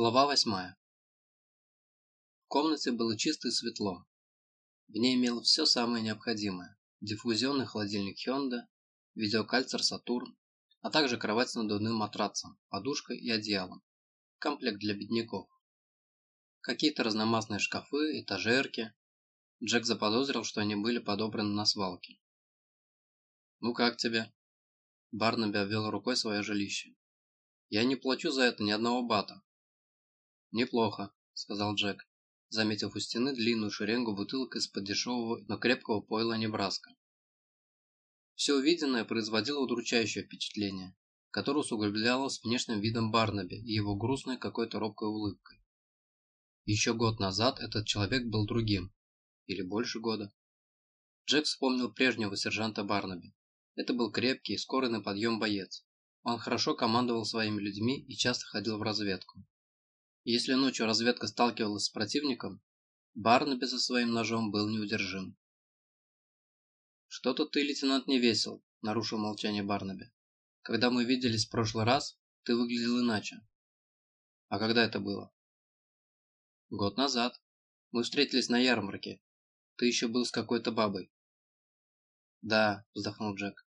Глава восьмая. В комнате было чисто и светло. В ней имело все самое необходимое. Диффузионный холодильник Hyundai, видеокальцер Saturn, а также кровать с надувным матрацем, подушкой и одеялом. Комплект для бедняков. Какие-то разномастные шкафы, этажерки. Джек заподозрил, что они были подобраны на свалке. «Ну как тебе?» Барнаби обвел рукой свое жилище. «Я не плачу за это ни одного бата. «Неплохо», – сказал Джек, заметив у стены длинную шеренгу бутылок из-под дешевого, но крепкого пойла Небраска. Все увиденное производило удручающее впечатление, которое усугублялось внешним видом Барнаби и его грустной какой-то робкой улыбкой. Еще год назад этот человек был другим. Или больше года. Джек вспомнил прежнего сержанта Барнаби. Это был крепкий скорый на подъем боец. Он хорошо командовал своими людьми и часто ходил в разведку. Если ночью разведка сталкивалась с противником, Барнаби со своим ножом был неудержим. «Что-то ты, лейтенант, не весел», – нарушил молчание Барнаби. «Когда мы виделись в прошлый раз, ты выглядел иначе». «А когда это было?» «Год назад. Мы встретились на ярмарке. Ты еще был с какой-то бабой». «Да», – вздохнул Джек.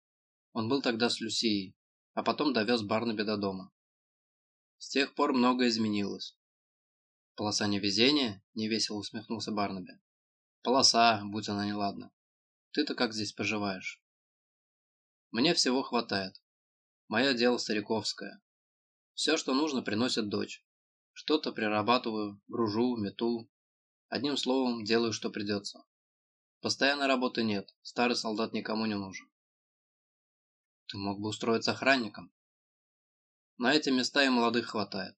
Он был тогда с Люсией, а потом довез Барнаби до дома. С тех пор многое изменилось. «Полоса невезения?» – невесело усмехнулся Барнаби. «Полоса, будь она неладна. Ты-то как здесь поживаешь?» «Мне всего хватает. Мое дело стариковское. Все, что нужно, приносит дочь. Что-то прирабатываю, гружу, мету. Одним словом, делаю, что придется. Постоянной работы нет, старый солдат никому не нужен. Ты мог бы устроиться охранником. На эти места и молодых хватает.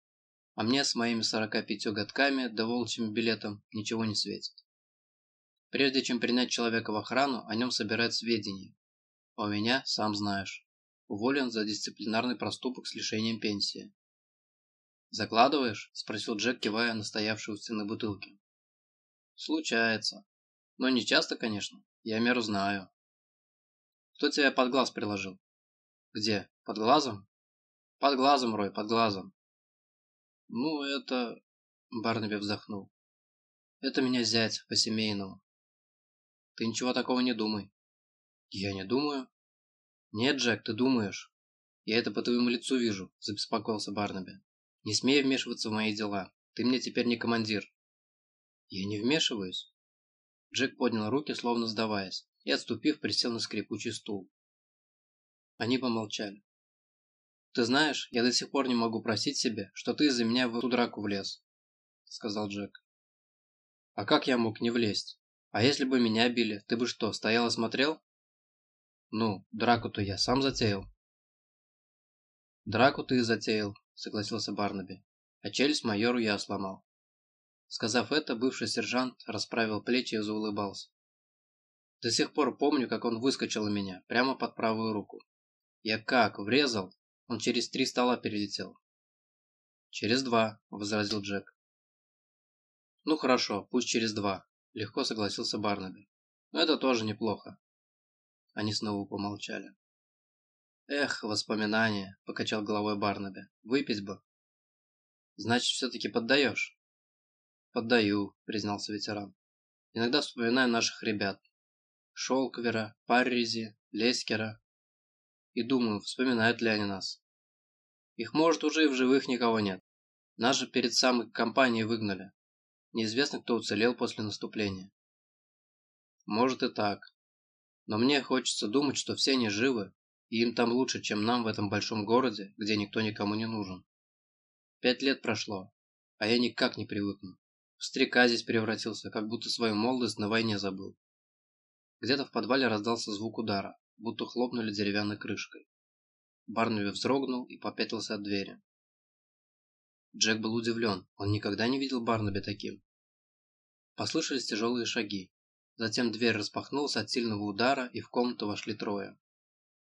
А мне с моими 45 годками да волчьим билетом ничего не светит. Прежде чем принять человека в охрану, о нем собирают сведения. А у меня, сам знаешь, уволен за дисциплинарный проступок с лишением пенсии. «Закладываешь?» – спросил Джек, кивая на стоявшую у стены бутылки. «Случается. Но не часто, конечно. Я меру знаю». «Кто тебя под глаз приложил?» «Где? Под глазом?» «Под глазом, Рой, под глазом. «Ну, это...» – Барнаби вздохнул. «Это меня зять по-семейному». «Ты ничего такого не думай». «Я не думаю». «Нет, Джек, ты думаешь. Я это по твоему лицу вижу», – забеспокоился Барнаби. «Не смей вмешиваться в мои дела. Ты мне теперь не командир». «Я не вмешиваюсь». Джек поднял руки, словно сдаваясь, и, отступив, присел на скрипучий стул. Они помолчали. «Ты знаешь, я до сих пор не могу просить себе, что ты из-за меня в эту драку влез», — сказал Джек. «А как я мог не влезть? А если бы меня били, ты бы что, стоял и смотрел?» «Ну, драку-то я сам затеял». «Драку ты затеял», — согласился Барнаби. «А челюсть майору я сломал». Сказав это, бывший сержант расправил плечи и заулыбался. До сих пор помню, как он выскочил у меня, прямо под правую руку. Я как, врезал, он через три стола перелетел. «Через два», — возразил Джек. «Ну хорошо, пусть через два», — легко согласился Барнаби. «Но это тоже неплохо». Они снова помолчали. «Эх, воспоминания», — покачал головой Барнаби. «Выпить бы». «Значит, все-таки поддаешь?» «Поддаю», — признался ветеран. «Иногда вспоминаю наших ребят. Шелквера, Парризи, Лескера, и думаю, вспоминают ли они нас. Их, может, уже и в живых никого нет. Нас же перед самой кампанией выгнали. Неизвестно, кто уцелел после наступления. Может и так. Но мне хочется думать, что все они живы, и им там лучше, чем нам в этом большом городе, где никто никому не нужен. Пять лет прошло, а я никак не привыкну. В старика здесь превратился, как будто свою молодость на войне забыл. Где-то в подвале раздался звук удара будто хлопнули деревянной крышкой. Барнаби вздрогнул и попятился от двери. Джек был удивлен, он никогда не видел Барнаби таким. Послышались тяжелые шаги. Затем дверь распахнулась от сильного удара, и в комнату вошли трое.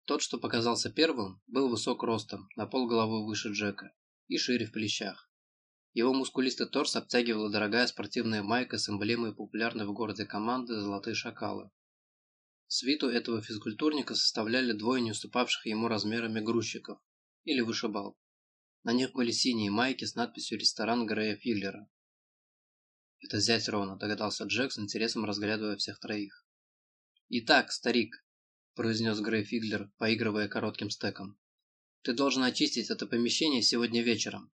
Тот, что показался первым, был высок ростом, на полголовы выше Джека, и шире в плечах. Его мускулистый торс обтягивала дорогая спортивная майка с эмблемой популярной в городе команды «Золотые шакалы». Свиту этого физкультурника составляли двое не уступавших ему размерами грузчиков или вышибал. На них были синие майки с надписью «Ресторан Грея Фиглера». «Это зять Рона», догадался Джек с интересом разглядывая всех троих. «Итак, старик», – произнес Грей Фиглер, поигрывая коротким стеком, – «ты должен очистить это помещение сегодня вечером.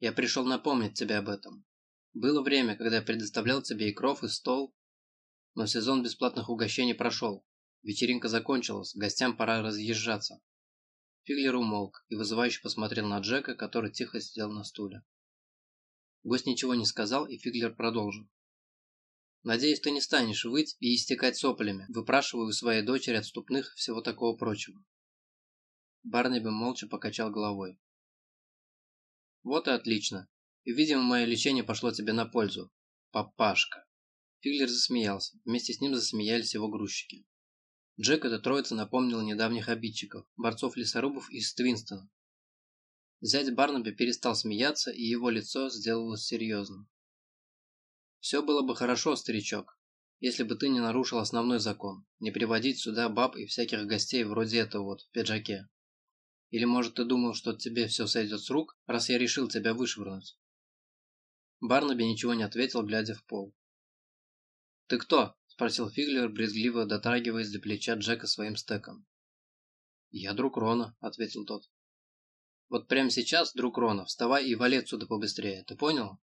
Я пришел напомнить тебе об этом. Было время, когда я предоставлял тебе и кров, и стол, но сезон бесплатных угощений прошел. Вечеринка закончилась, гостям пора разъезжаться. Фиглер умолк и вызывающе посмотрел на Джека, который тихо сидел на стуле. Гость ничего не сказал, и Фиглер продолжил. «Надеюсь, ты не станешь выть и истекать соплями, выпрашивая у своей дочери отступных всего такого прочего». Барнаби молча покачал головой. «Вот и отлично. И, видимо, мое лечение пошло тебе на пользу. Папашка». Фиглер засмеялся. Вместе с ним засмеялись его грузчики. Джек эта троица напомнила недавних обидчиков, борцов-лесорубов из Твинстона, Зять Барнаби перестал смеяться, и его лицо сделалось серьезным. «Все было бы хорошо, старичок, если бы ты не нарушил основной закон, не приводить сюда баб и всяких гостей вроде этого вот в пиджаке. Или, может, ты думал, что тебе все сойдет с рук, раз я решил тебя вышвырнуть?» Барнаби ничего не ответил, глядя в пол. «Ты кто?» – спросил Фиглер, брезгливо дотрагиваясь до плеча Джека своим стеком. «Я друг Рона», – ответил тот. Вот прямо сейчас, друг Рона, вставай и вали отсюда побыстрее, ты понял?»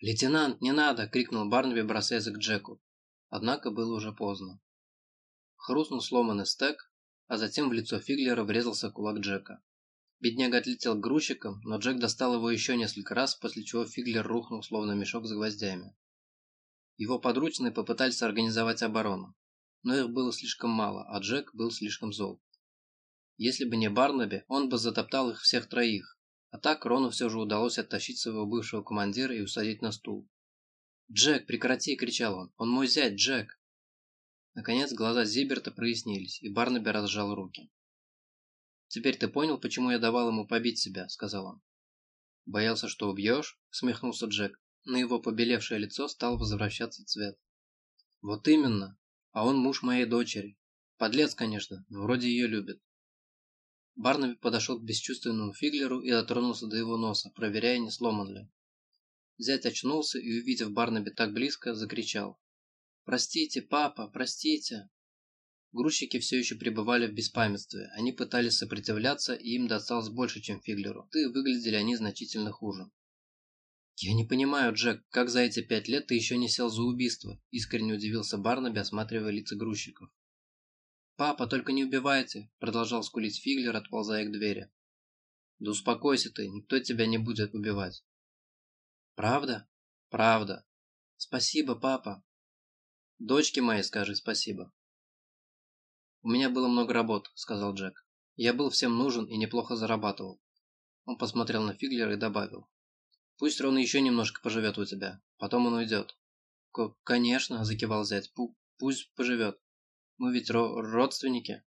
«Лейтенант, не надо!» – крикнул Барнаби, бросаясь к Джеку. Однако было уже поздно. Хрустнул сломанный стек, а затем в лицо Фиглера врезался кулак Джека. Бедняга отлетел к но Джек достал его еще несколько раз, после чего Фиглер рухнул, словно мешок с гвоздями. Его подручные попытались организовать оборону, но их было слишком мало, а Джек был слишком зол. Если бы не Барнаби, он бы затоптал их всех троих. А так Рону все же удалось оттащить своего бывшего командира и усадить на стул. «Джек, прекрати!» – кричал он. «Он мой зять, Джек!» Наконец глаза Зиберта прояснились, и Барнаби разжал руки. «Теперь ты понял, почему я давал ему побить себя?» – сказал он. «Боялся, что убьешь?» – смехнулся Джек. На его побелевшее лицо стал возвращаться цвет. «Вот именно. А он муж моей дочери. Подлец, конечно, но вроде ее любит. Барнаби подошел к бесчувственному Фиглеру и дотронулся до его носа, проверяя, не сломан ли. Зять очнулся и, увидев Барнаби так близко, закричал. «Простите, папа, простите!» Грузчики все еще пребывали в беспамятстве. Они пытались сопротивляться, и им досталось больше, чем Фиглеру. И выглядели они значительно хуже. «Я не понимаю, Джек, как за эти пять лет ты еще не сел за убийство?» Искренне удивился Барнаби, осматривая лица грузчиков. «Папа, только не убивайте!» – продолжал скулить Фиглер, отползая к двери. «Да успокойся ты, никто тебя не будет убивать». «Правда?» «Правда. Спасибо, папа». «Дочке моей скажи спасибо». «У меня было много работ», – сказал Джек. «Я был всем нужен и неплохо зарабатывал». Он посмотрел на Фиглера и добавил. «Пусть Рон еще немножко поживет у тебя, потом он уйдет». «Конечно», – закивал зять, – «пусть поживет». Мы ведь ро родственники.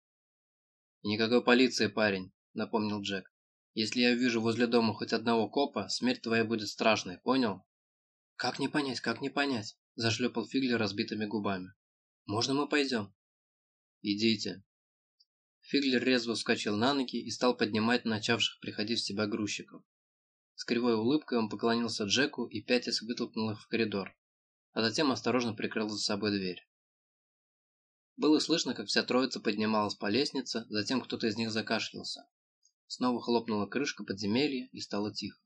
никакой полиции, парень, напомнил Джек. Если я вижу возле дома хоть одного копа, смерть твоя будет страшной, понял? Как не понять, как не понять? Зашлепал Фиглер разбитыми губами. Можно мы пойдем? Идите. Фиглер резво вскочил на ноги и стал поднимать начавших приходить в себя грузчиков. С кривой улыбкой он поклонился Джеку и пятясь вытолкнул их в коридор, а затем осторожно прикрыл за собой дверь. Было слышно, как вся троица поднималась по лестнице, затем кто-то из них закашлялся. Снова хлопнула крышка подземелья и стало тихо.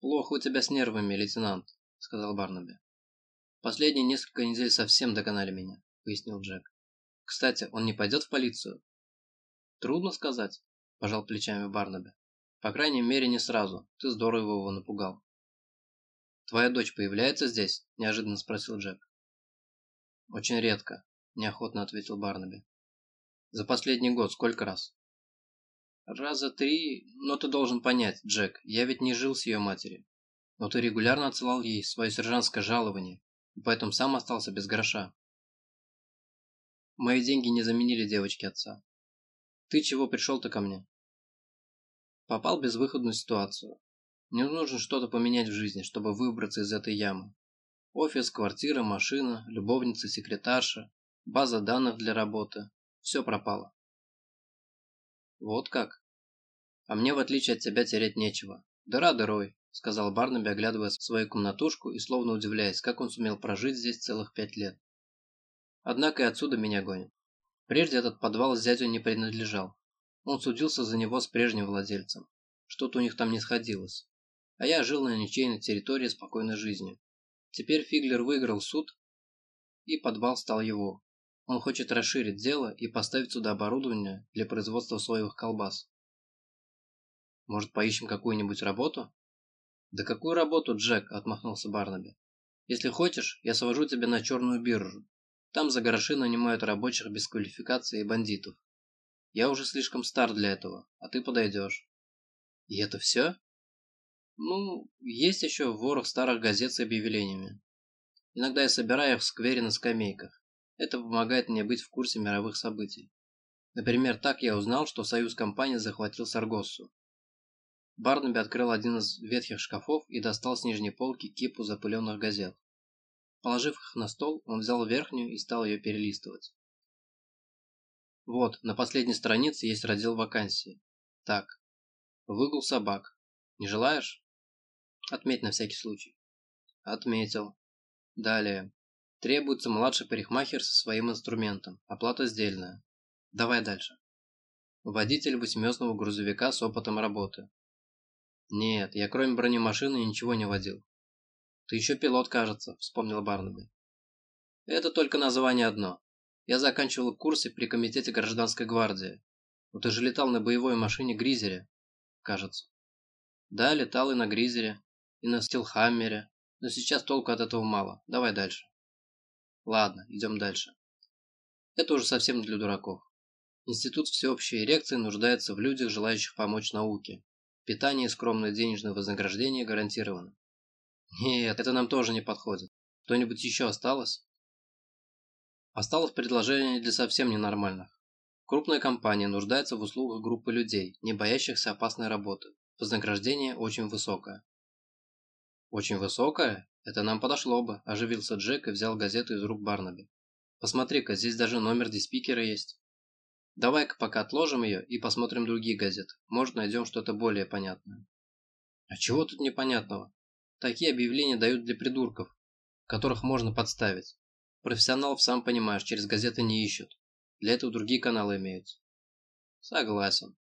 «Плохо у тебя с нервами, лейтенант», — сказал Барнаби. «Последние несколько недель совсем доконали меня», — пояснил Джек. «Кстати, он не пойдет в полицию?» «Трудно сказать», – пожал плечами Барнаби. «По крайней мере, не сразу. Ты здорово его напугал». «Твоя дочь появляется здесь?» – неожиданно спросил Джек. «Очень редко», – неохотно ответил Барнаби. «За последний год сколько раз?» «Раза три, но ты должен понять, Джек, я ведь не жил с ее матерью. Но ты регулярно отсылал ей свое сержантское жалование, и поэтому сам остался без гроша. Мои деньги не заменили девочке отца. Ты чего пришел-то ко мне?» Попал в безвыходную ситуацию. Мне нужно что-то поменять в жизни, чтобы выбраться из этой ямы. Офис, квартира, машина, любовница, секретарша, база данных для работы. Все пропало. Вот как? А мне, в отличие от тебя, терять нечего. Дыра дырой, сказал Барнаби, оглядывая свою комнатушку и словно удивляясь, как он сумел прожить здесь целых пять лет. Однако и отсюда меня гонят. Прежде этот подвал зятю не принадлежал. Он судился за него с прежним владельцем. Что-то у них там не сходилось. А я жил на ничейной территории спокойной жизнью. Теперь Фиглер выиграл суд, и подвал стал его. Он хочет расширить дело и поставить сюда оборудование для производства соевых колбас. Может, поищем какую-нибудь работу? Да какую работу, Джек, отмахнулся Барнаби. Если хочешь, я свожу тебя на черную биржу. Там за гроши нанимают рабочих без квалификации и бандитов. Я уже слишком стар для этого, а ты подойдешь. И это все? Ну, есть еще ворох старых газет с объявлениями. Иногда я собираю их в сквере на скамейках. Это помогает мне быть в курсе мировых событий. Например, так я узнал, что союз компаний захватил Саргоссу. Барнаби открыл один из ветхих шкафов и достал с нижней полки кипу запыленных газет. Положив их на стол, он взял верхнюю и стал ее перелистывать. Вот, на последней странице есть раздел вакансии. Так, выгул собак. Не желаешь? Отметь на всякий случай. Отметил. Далее. Требуется младший парикмахер со своим инструментом. Оплата сдельная. Давай дальше. Водитель восьмиместного грузовика с опытом работы. Нет, я кроме бронемашины ничего не водил. Ты еще пилот, кажется, вспомнил Барнаби. Это только название одно. Я заканчивал курсы при комитете гражданской гвардии. Но ты же летал на боевой машине Гризере, кажется. Да, летал и на Гризере, и на Стилхаммере, но сейчас толку от этого мало. Давай дальше. Ладно, идем дальше. Это уже совсем для дураков. Институт всеобщей эрекции нуждается в людях, желающих помочь науке. Питание и скромное денежное вознаграждение гарантированы. Нет, это нам тоже не подходит. Что-нибудь еще осталось? Осталось предложение для совсем ненормальных. Крупная компания нуждается в услугах группы людей, не боящихся опасной работы. Вознаграждение очень высокое. Очень высокое? Это нам подошло бы, оживился Джек и взял газету из рук Барнаби. Посмотри-ка, здесь даже номер диспикера есть. Давай-ка пока отложим ее и посмотрим другие газеты. Может, найдем что-то более понятное. А чего тут непонятного? Такие объявления дают для придурков, которых можно подставить. Профессионалов, сам понимаешь, через газеты не ищут. Для этого другие каналы имеются. Согласен.